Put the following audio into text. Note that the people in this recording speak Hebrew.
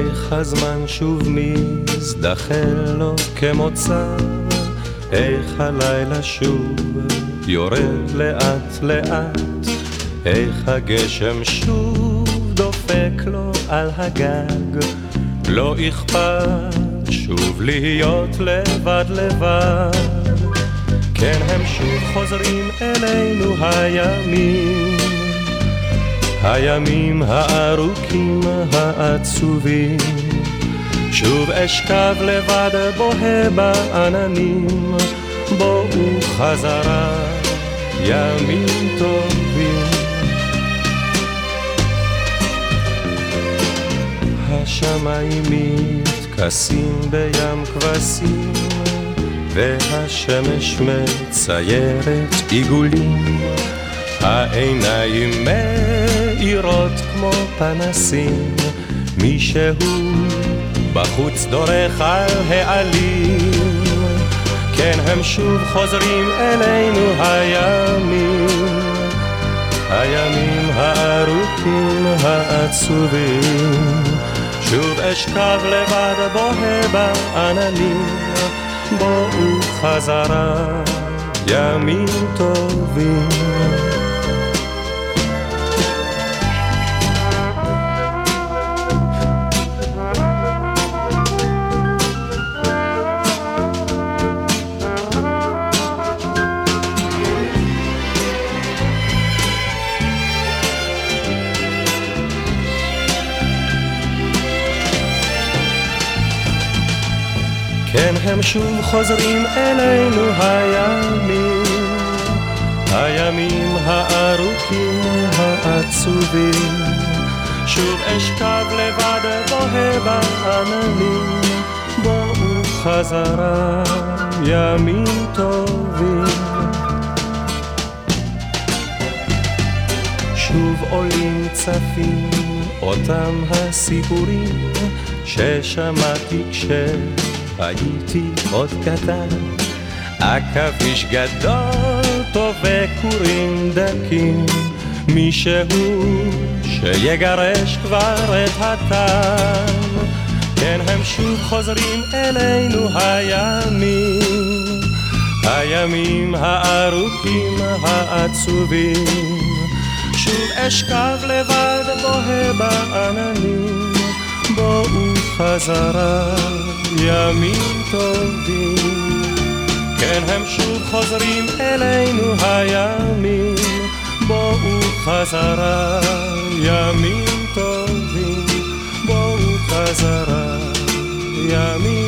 איך הזמן שוב מזדחל לו כמוצא, איך הלילה שוב יורד לאט לאט, איך הגשם שוב דופק לו על הגג, לא אכפת שוב להיות לבד לבד. כן, הם שוב חוזרים אלינו הימים, הימים הארוכים העצובים. שוב אשכב לבד בוהה בעננים, בואו חזרה ימים טובים. השמיים מתכסים בים כבשים, והשמש מציירת עיגולים. העיניים מאירות כמו פנסים, מישהו בחוץ דורך על העלים. כן, הם שוב חוזרים אלינו הימים, הימים הארוכים העצובים. שוב אשכב לבד בוהה בעננים, בואו חזרה ימים טובים. כן, הם שוב חוזרים אלינו הימים, הימים הארוכים העצובים. שוב אשכב לבד בוהה בעננים, בואו חזרה ימים טובים. שוב עולים צפים אותם הסיפורים ששמעתי כש... הייתי עוד קטן, עכביש גדול טוב וכורים דקים, מישהו שיגרש כבר את הטעם. כן, הם שוב חוזרים אלינו הימים, הימים הארוכים העצובים. שוב אשכב לבד בוהה בעננים, בואו חזרה ימים טובים. כן, הם שוב חוזרים אלינו הימים, בואו חזרה ימים טובים. בואו חזרה ימים